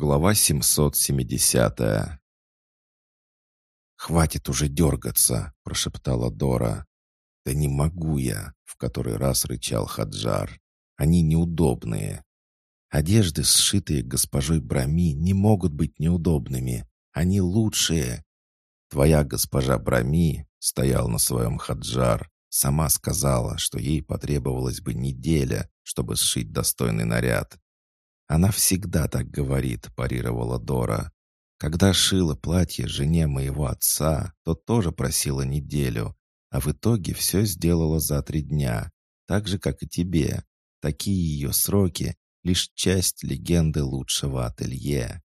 Глава 770 «Хватит уже дергаться!» — прошептала Дора. «Да не могу я!» — в который раз рычал Хаджар. «Они неудобные. Одежды, сшитые госпожой Брами, не могут быть неудобными. Они лучшие. Твоя госпожа Брами, — стоял на своем Хаджар, — сама сказала, что ей потребовалась бы неделя, чтобы сшить достойный наряд. «Она всегда так говорит», — парировала Дора. «Когда шила платье жене моего отца, то тоже просила неделю, а в итоге все сделала за три дня, так же, как и тебе. Такие ее сроки — лишь часть легенды лучшего ателье».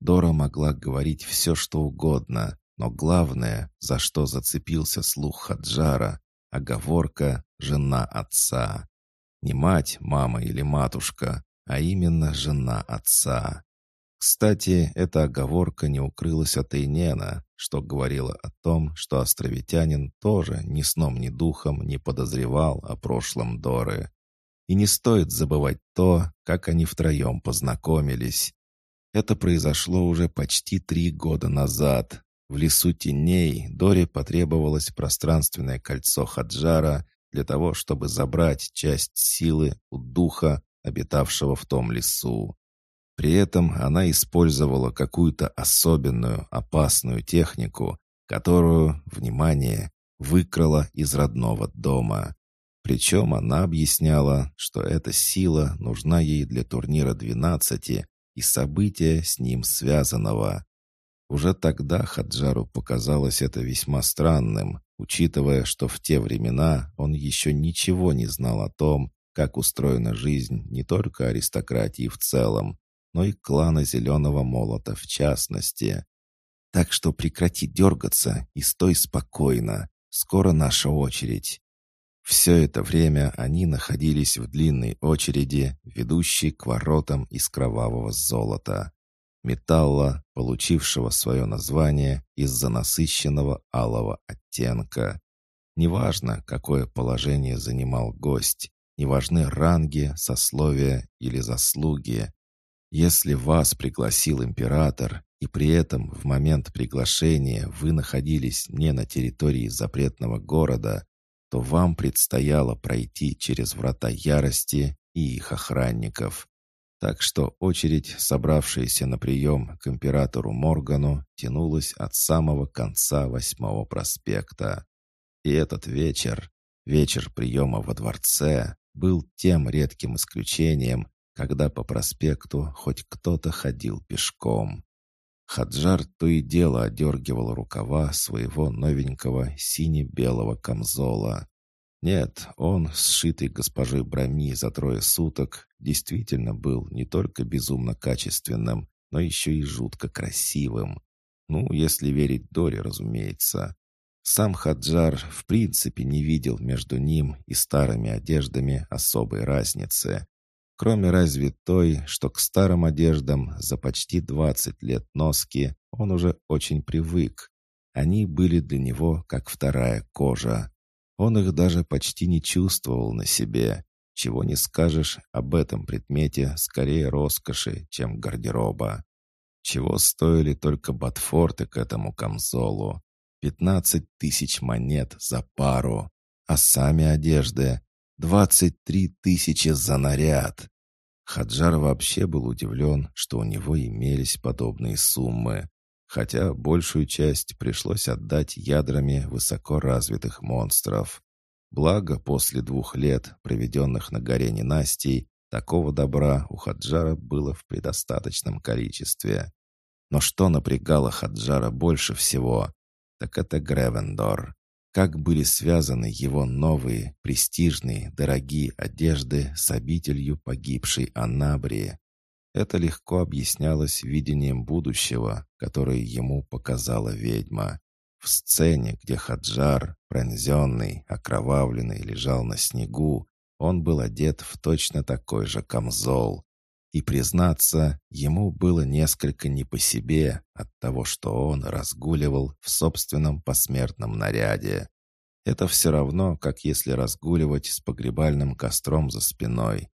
Дора могла говорить все, что угодно, но главное, за что зацепился слух Хаджара — оговорка «жена отца». Не мать, мама или матушка, а именно жена отца. Кстати, эта оговорка не укрылась от Эйнена, что говорило о том, что островитянин тоже ни сном, ни духом не подозревал о прошлом Доры. И не стоит забывать то, как они втроем познакомились. Это произошло уже почти три года назад. В лесу теней Доре потребовалось пространственное кольцо Хаджара для того, чтобы забрать часть силы у духа, обитавшего в том лесу. При этом она использовала какую-то особенную, опасную технику, которую, внимание, выкрала из родного дома. Причем она объясняла, что эта сила нужна ей для турнира 12 и события с ним связанного. Уже тогда Хаджару показалось это весьма странным, учитывая, что в те времена он еще ничего не знал о том, как устроена жизнь не только аристократии в целом, но и клана Зеленого Молота в частности. Так что прекрати дергаться и стой спокойно. Скоро наша очередь. Все это время они находились в длинной очереди, ведущей к воротам из кровавого золота. Металла, получившего свое название из-за насыщенного алого оттенка. Неважно, какое положение занимал гость, не важны ранги, сословия или заслуги. Если вас пригласил император, и при этом в момент приглашения вы находились не на территории запретного города, то вам предстояло пройти через врата ярости и их охранников. Так что очередь, собравшаяся на прием к императору Моргану, тянулась от самого конца восьмого проспекта. И этот вечер, вечер приема во дворце, был тем редким исключением, когда по проспекту хоть кто-то ходил пешком. Хаджар то и дело одергивал рукава своего новенького сине-белого камзола. Нет, он, сшитый госпожой Брами за трое суток, действительно был не только безумно качественным, но еще и жутко красивым. Ну, если верить Доре, разумеется. Сам Хаджар в принципе не видел между ним и старыми одеждами особой разницы. Кроме разве той, что к старым одеждам за почти 20 лет носки он уже очень привык. Они были для него как вторая кожа. Он их даже почти не чувствовал на себе. Чего не скажешь об этом предмете скорее роскоши, чем гардероба. Чего стоили только ботфорты к этому камзолу. Пятнадцать тысяч монет за пару, а сами одежды — двадцать три тысячи за наряд. Хаджар вообще был удивлен, что у него имелись подобные суммы, хотя большую часть пришлось отдать ядрами высоко развитых монстров. Благо, после двух лет, проведенных на горе ненастий, такого добра у Хаджара было в предостаточном количестве. Но что напрягало Хаджара больше всего, так это Гревендор. Как были связаны его новые, престижные, дорогие одежды с обителью погибшей Анабрии. Это легко объяснялось видением будущего, которое ему показала ведьма. В сцене, где Хаджар, пронзенный, окровавленный, лежал на снегу, он был одет в точно такой же камзол, и, признаться, ему было несколько не по себе от того, что он разгуливал в собственном посмертном наряде. Это все равно, как если разгуливать с погребальным костром за спиной.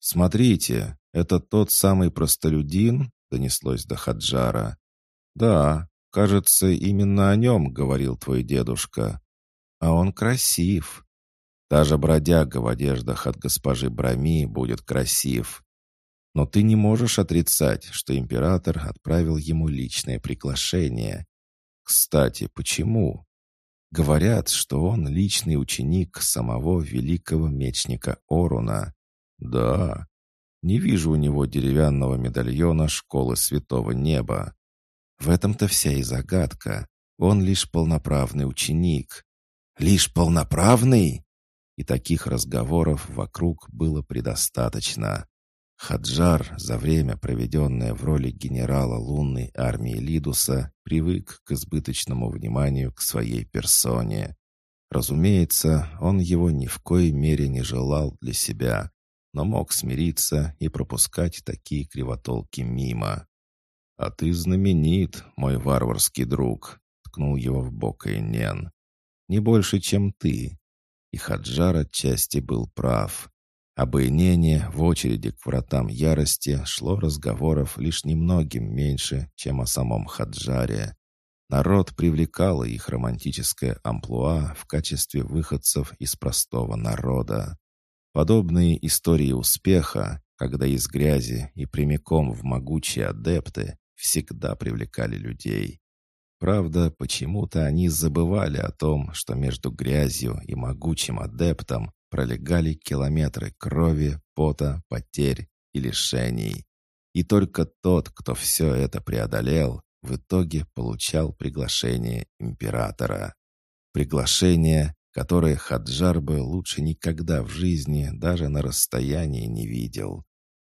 «Смотрите, это тот самый простолюдин?» — донеслось до Хаджара. «Да, кажется, именно о нем говорил твой дедушка. А он красив. Даже бродяга в одеждах от госпожи Брами будет красив. Но ты не можешь отрицать, что император отправил ему личное приглашение. Кстати, почему? Говорят, что он личный ученик самого великого мечника Оруна. Да, не вижу у него деревянного медальона школы Святого Неба. В этом-то вся и загадка. Он лишь полноправный ученик. Лишь полноправный? И таких разговоров вокруг было предостаточно. Хаджар, за время, проведенное в роли генерала лунной армии Лидуса, привык к избыточному вниманию к своей персоне. Разумеется, он его ни в коей мере не желал для себя, но мог смириться и пропускать такие кривотолки мимо. «А ты знаменит, мой варварский друг», — ткнул его в бок Эйнен. «Не больше, чем ты». И Хаджар отчасти был прав. Об Эйнене в очереди к вратам ярости шло разговоров лишь немногим меньше, чем о самом Хаджаре. Народ привлекало их романтическое амплуа в качестве выходцев из простого народа. Подобные истории успеха, когда из грязи и прямиком в могучие адепты, всегда привлекали людей. Правда, почему-то они забывали о том, что между грязью и могучим адептом пролегали километры крови, пота, потерь и лишений. И только тот, кто все это преодолел, в итоге получал приглашение императора. Приглашение, которое Хаджар бы лучше никогда в жизни даже на расстоянии не видел.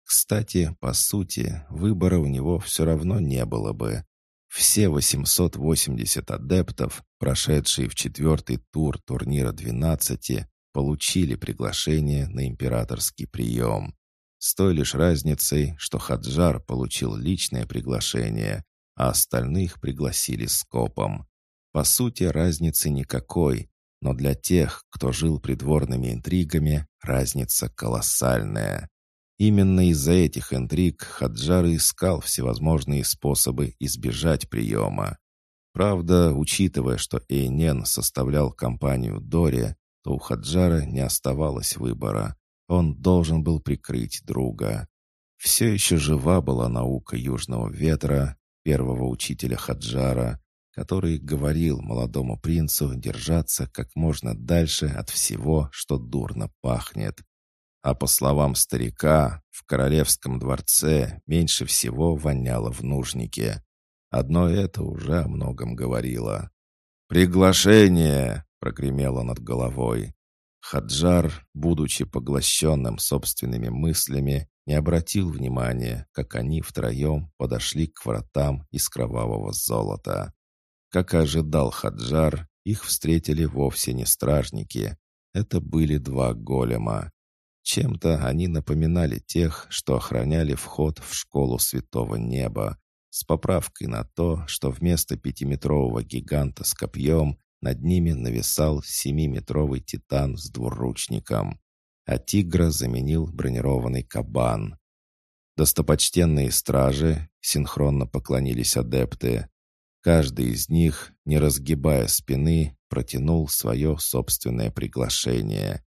Кстати, по сути, выбора у него все равно не было бы. Все 880 адептов, прошедшие в четвертый тур турнира 12, получили приглашение на императорский прием. С той лишь разницей, что Хаджар получил личное приглашение, а остальных пригласили скопом. По сути, разницы никакой, но для тех, кто жил придворными интригами, разница колоссальная. Именно из-за этих интриг Хаджар искал всевозможные способы избежать приема. Правда, учитывая, что Эйнен составлял компанию Дори, то у Хаджара не оставалось выбора. Он должен был прикрыть друга. Все еще жива была наука Южного Ветра, первого учителя Хаджара, который говорил молодому принцу держаться как можно дальше от всего, что дурно пахнет. А по словам старика, в королевском дворце меньше всего воняло в нужнике. Одно это уже о многом говорило. «Приглашение!» Прогремело над головой. Хаджар, будучи поглощенным собственными мыслями, не обратил внимания, как они втроем подошли к вратам из кровавого золота. Как и ожидал Хаджар, их встретили вовсе не стражники. Это были два голема. Чем-то они напоминали тех, что охраняли вход в школу Святого Неба, с поправкой на то, что вместо пятиметрового гиганта с копьем над ними нависал семиметровый титан с двуручником, а тигра заменил бронированный кабан. Достопочтенные стражи синхронно поклонились адепты. Каждый из них, не разгибая спины, протянул свое собственное приглашение.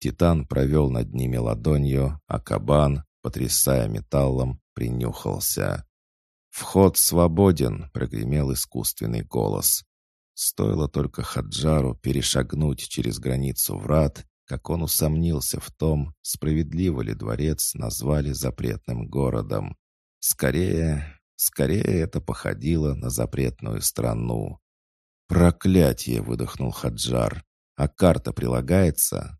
Титан провел над ними ладонью, а кабан, потрясая металлом, принюхался. «Вход свободен!» — прогремел искусственный голос. Стоило только Хаджару перешагнуть через границу врат, как он усомнился в том, справедливо ли дворец назвали запретным городом. Скорее, скорее это походило на запретную страну. «Проклятие!» — выдохнул Хаджар. «А карта прилагается?»